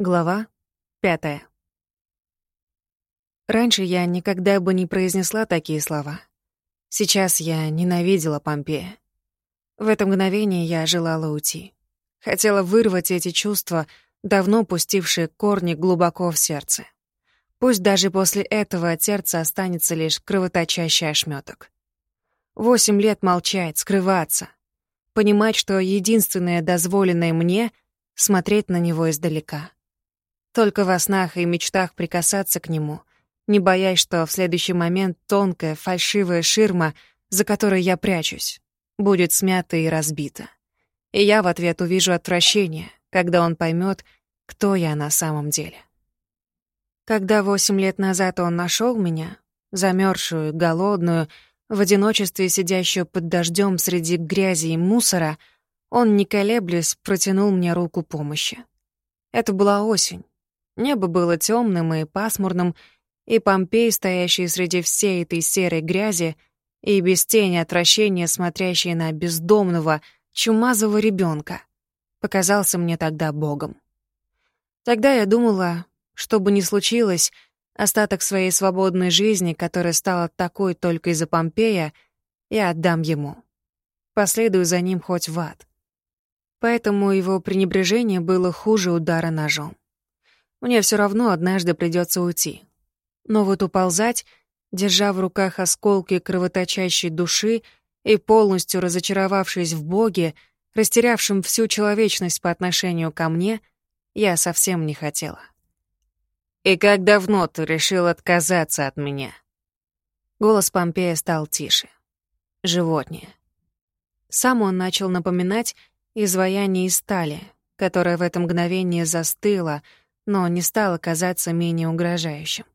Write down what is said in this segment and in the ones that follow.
Глава пятая. Раньше я никогда бы не произнесла такие слова. Сейчас я ненавидела Помпея. В это мгновение я желала уйти. Хотела вырвать эти чувства, давно пустившие корни глубоко в сердце. Пусть даже после этого от сердца останется лишь кровоточащий ошметок. Восемь лет молчать, скрываться. Понимать, что единственное дозволенное мне — смотреть на него издалека — только во снах и мечтах прикасаться к нему, не боясь, что в следующий момент тонкая, фальшивая ширма, за которой я прячусь, будет смята и разбита. И я в ответ увижу отвращение, когда он поймет, кто я на самом деле. Когда восемь лет назад он нашел меня, замерзшую, голодную, в одиночестве сидящую под дождем среди грязи и мусора, он, не колеблясь, протянул мне руку помощи. Это была осень, Небо было темным и пасмурным, и Помпей, стоящий среди всей этой серой грязи, и без тени отвращения смотрящий на бездомного, чумазого ребенка, показался мне тогда богом. Тогда я думала, что бы ни случилось, остаток своей свободной жизни, которая стала такой только из-за Помпея, я отдам ему. Последую за ним хоть в ад. Поэтому его пренебрежение было хуже удара ножом. Мне все равно однажды придется уйти. Но вот уползать, держа в руках осколки кровоточащей души и полностью разочаровавшись в Боге, растерявшим всю человечность по отношению ко мне, я совсем не хотела. «И как давно ты решил отказаться от меня?» Голос Помпея стал тише. Животнее. Сам он начал напоминать изваяние из стали, которое в это мгновение застыло, но не стало казаться менее угрожающим.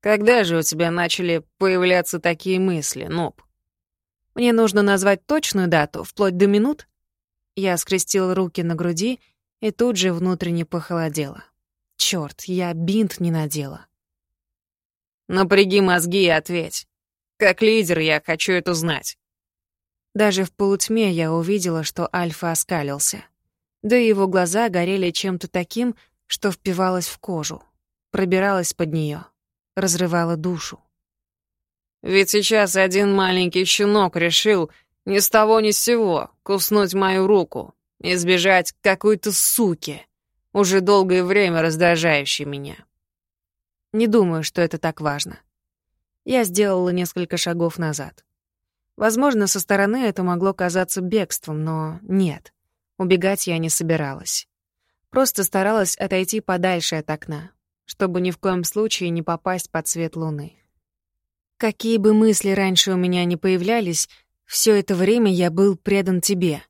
«Когда же у тебя начали появляться такие мысли, Ноб?» «Мне нужно назвать точную дату, вплоть до минут?» Я скрестила руки на груди и тут же внутренне похолодела. Чёрт, я бинт не надела. «Напряги мозги и ответь. Как лидер я хочу это знать». Даже в полутьме я увидела, что Альфа оскалился. Да и его глаза горели чем-то таким, что впивалась в кожу, пробиралась под нее, разрывала душу. «Ведь сейчас один маленький щенок решил ни с того ни с сего куснуть мою руку, избежать какой-то суки, уже долгое время раздражающей меня. Не думаю, что это так важно. Я сделала несколько шагов назад. Возможно, со стороны это могло казаться бегством, но нет. Убегать я не собиралась. Просто старалась отойти подальше от окна, чтобы ни в коем случае не попасть под свет луны. Какие бы мысли раньше у меня не появлялись, все это время я был предан тебе.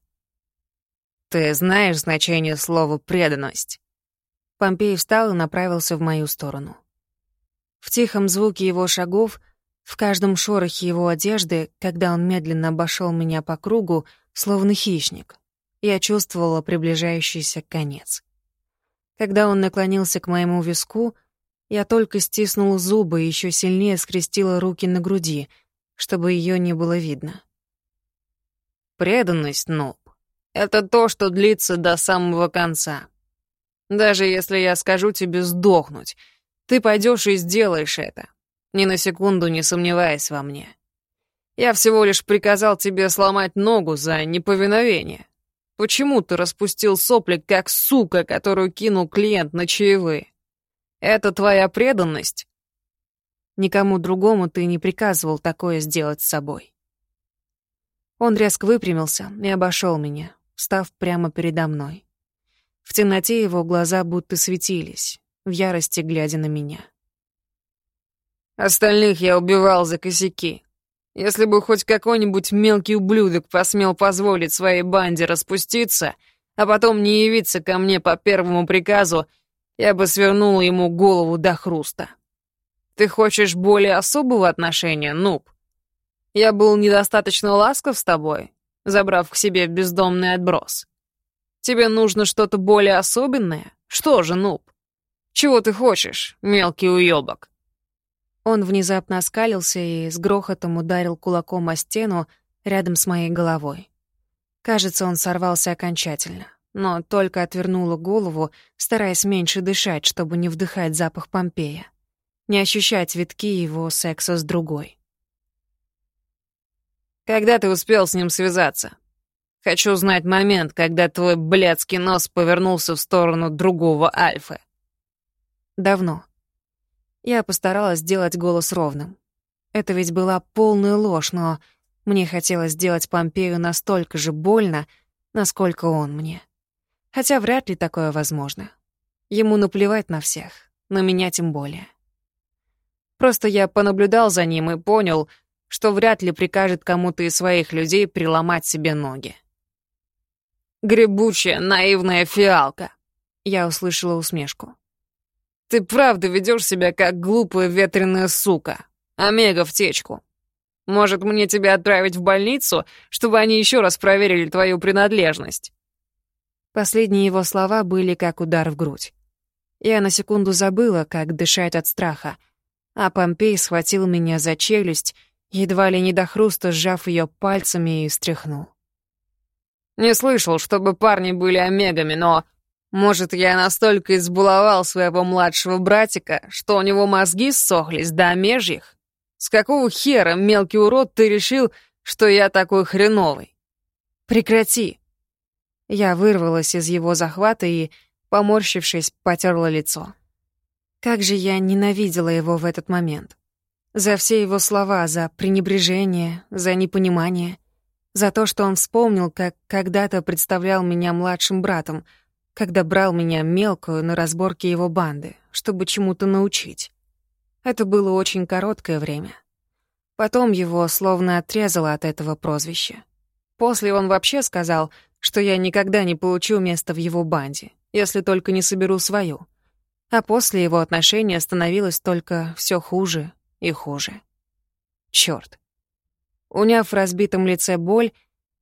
Ты знаешь значение слова «преданность»?» Помпей встал и направился в мою сторону. В тихом звуке его шагов, в каждом шорохе его одежды, когда он медленно обошел меня по кругу, словно хищник, я чувствовала приближающийся конец. Когда он наклонился к моему виску, я только стиснула зубы и еще сильнее скрестила руки на груди, чтобы ее не было видно. Преданность, Ноб, это то, что длится до самого конца. Даже если я скажу тебе сдохнуть, ты пойдешь и сделаешь это, ни на секунду не сомневаясь во мне. Я всего лишь приказал тебе сломать ногу за неповиновение. Почему ты распустил сопли, как сука, которую кинул клиент на чаевые? Это твоя преданность? Никому другому ты не приказывал такое сделать с собой. Он резко выпрямился и обошел меня, став прямо передо мной. В темноте его глаза будто светились, в ярости глядя на меня. «Остальных я убивал за косяки. Если бы хоть какой-нибудь мелкий ублюдок посмел позволить своей банде распуститься, а потом не явиться ко мне по первому приказу, я бы свернул ему голову до хруста. Ты хочешь более особого отношения, нуб? Я был недостаточно ласков с тобой, забрав к себе бездомный отброс. Тебе нужно что-то более особенное? Что же, нуб? Чего ты хочешь, мелкий уёбок? Он внезапно оскалился и с грохотом ударил кулаком о стену рядом с моей головой. Кажется, он сорвался окончательно, но только отвернула голову, стараясь меньше дышать, чтобы не вдыхать запах Помпея, не ощущать витки его секса с другой. «Когда ты успел с ним связаться? Хочу знать момент, когда твой блядский нос повернулся в сторону другого Альфы». «Давно». Я постаралась сделать голос ровным. Это ведь была полная ложь, но мне хотелось сделать Помпею настолько же больно, насколько он мне. Хотя вряд ли такое возможно. Ему наплевать на всех, на меня тем более. Просто я понаблюдал за ним и понял, что вряд ли прикажет кому-то из своих людей приломать себе ноги. «Гребучая, наивная фиалка!» Я услышала усмешку. «Ты правда ведешь себя как глупая ветреная сука. Омега в течку. Может, мне тебя отправить в больницу, чтобы они еще раз проверили твою принадлежность?» Последние его слова были как удар в грудь. Я на секунду забыла, как дышать от страха, а Помпей схватил меня за челюсть, едва ли не до хруста сжав ее пальцами и встряхнул. «Не слышал, чтобы парни были омегами, но, может, я настолько избуловал своего младшего братика, что у него мозги ссохлись до омежьих? С какого хера, мелкий урод, ты решил, что я такой хреновый?» «Прекрати!» Я вырвалась из его захвата и, поморщившись, потерла лицо. Как же я ненавидела его в этот момент. За все его слова, за пренебрежение, за непонимание, за то, что он вспомнил, как когда-то представлял меня младшим братом, когда брал меня мелкую на разборке его банды, чтобы чему-то научить. Это было очень короткое время. Потом его словно отрезало от этого прозвища. После он вообще сказал, что я никогда не получу место в его банде, если только не соберу свою. А после его отношения становилось только все хуже и хуже. Чёрт. Уняв в разбитом лице боль,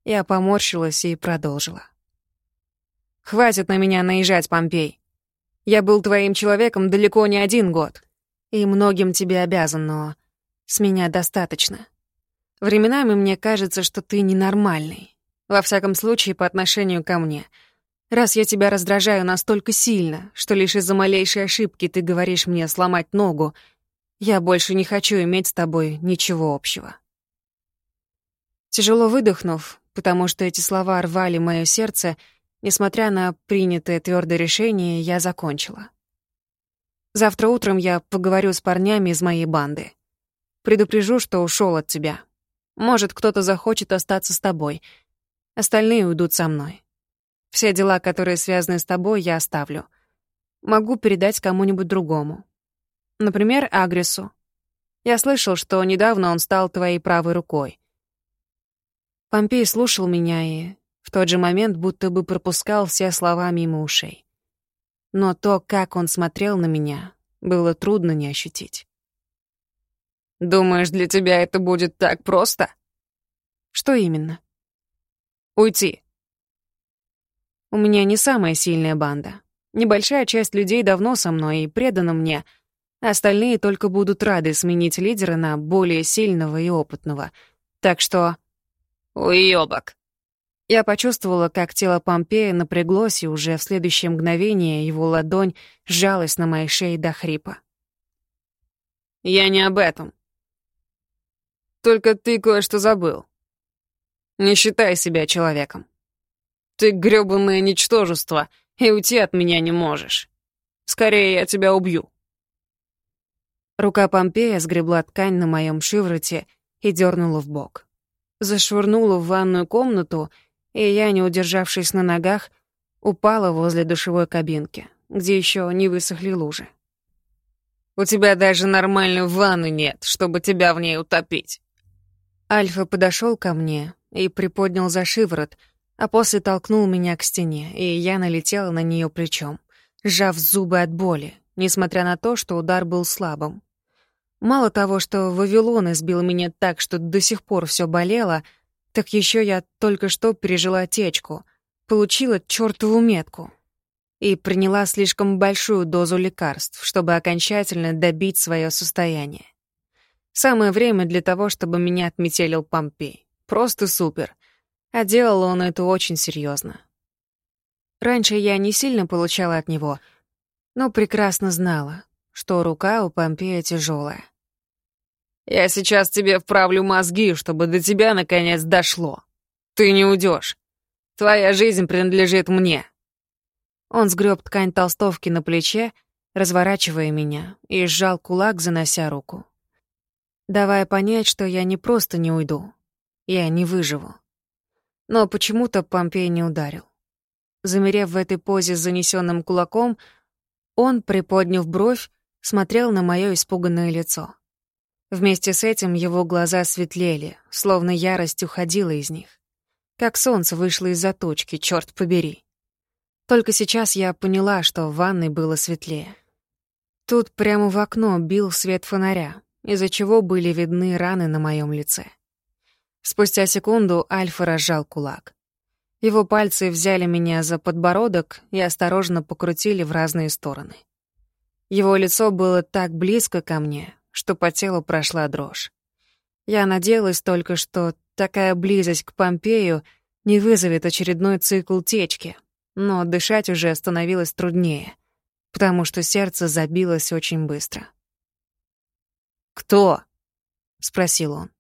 я поморщилась и продолжила. «Хватит на меня наезжать, Помпей. Я был твоим человеком далеко не один год, и многим тебе обязан, но с меня достаточно. Временами мне кажется, что ты ненормальный, во всяком случае, по отношению ко мне. Раз я тебя раздражаю настолько сильно, что лишь из-за малейшей ошибки ты говоришь мне сломать ногу, я больше не хочу иметь с тобой ничего общего. Тяжело выдохнув, потому что эти слова рвали мое сердце, несмотря на принятое твердое решение, я закончила. Завтра утром я поговорю с парнями из моей банды. Предупрежу, что ушел от тебя. Может, кто-то захочет остаться с тобой — Остальные уйдут со мной. Все дела, которые связаны с тобой, я оставлю. Могу передать кому-нибудь другому. Например, Агресу. Я слышал, что недавно он стал твоей правой рукой. Помпей слушал меня и в тот же момент будто бы пропускал все слова мимо ушей. Но то, как он смотрел на меня, было трудно не ощутить. «Думаешь, для тебя это будет так просто?» «Что именно?» Уйти. У меня не самая сильная банда. Небольшая часть людей давно со мной и предана мне. Остальные только будут рады сменить лидера на более сильного и опытного. Так что... Уёбок. Я почувствовала, как тело Помпея напряглось, и уже в следующее мгновение его ладонь сжалась на моей шее до хрипа. «Я не об этом. Только ты кое-что забыл. Не считай себя человеком. Ты грёбаное ничтожество, и уйти от меня не можешь. Скорее я тебя убью». Рука Помпея сгребла ткань на моем шивроте и дернула в бок. Зашвырнула в ванную комнату, и я, не удержавшись на ногах, упала возле душевой кабинки, где еще не высохли лужи. «У тебя даже нормальной ванны нет, чтобы тебя в ней утопить». Альфа подошел ко мне, и приподнял за шиворот, а после толкнул меня к стене, и я налетела на нее плечом, сжав зубы от боли, несмотря на то, что удар был слабым. Мало того, что Вавилон избил меня так, что до сих пор все болело, так еще я только что пережила течку, получила чертову метку и приняла слишком большую дозу лекарств, чтобы окончательно добить свое состояние. Самое время для того, чтобы меня отметелил Помпей. Просто супер. А делал он это очень серьезно. Раньше я не сильно получала от него, но прекрасно знала, что рука у Помпея тяжелая. «Я сейчас тебе вправлю мозги, чтобы до тебя наконец дошло. Ты не уйдешь. Твоя жизнь принадлежит мне». Он сгреб ткань толстовки на плече, разворачивая меня, и сжал кулак, занося руку. Давая понять, что я не просто не уйду, я не выживу. Но почему-то Помпей не ударил. Замерев в этой позе с занесенным кулаком, он, приподняв бровь, смотрел на мое испуганное лицо. Вместе с этим его глаза светлели, словно ярость уходила из них. Как солнце вышло из-за точки, черт побери. Только сейчас я поняла, что в ванной было светлее. Тут прямо в окно бил свет фонаря, из-за чего были видны раны на моем лице. Спустя секунду Альфа разжал кулак. Его пальцы взяли меня за подбородок и осторожно покрутили в разные стороны. Его лицо было так близко ко мне, что по телу прошла дрожь. Я надеялась только, что такая близость к Помпею не вызовет очередной цикл течки, но дышать уже становилось труднее, потому что сердце забилось очень быстро. «Кто?» — спросил он.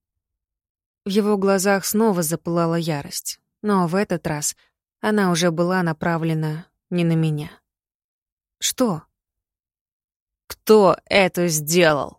В его глазах снова запылала ярость но в этот раз она уже была направлена не на меня. «Что?» «Кто это сделал?»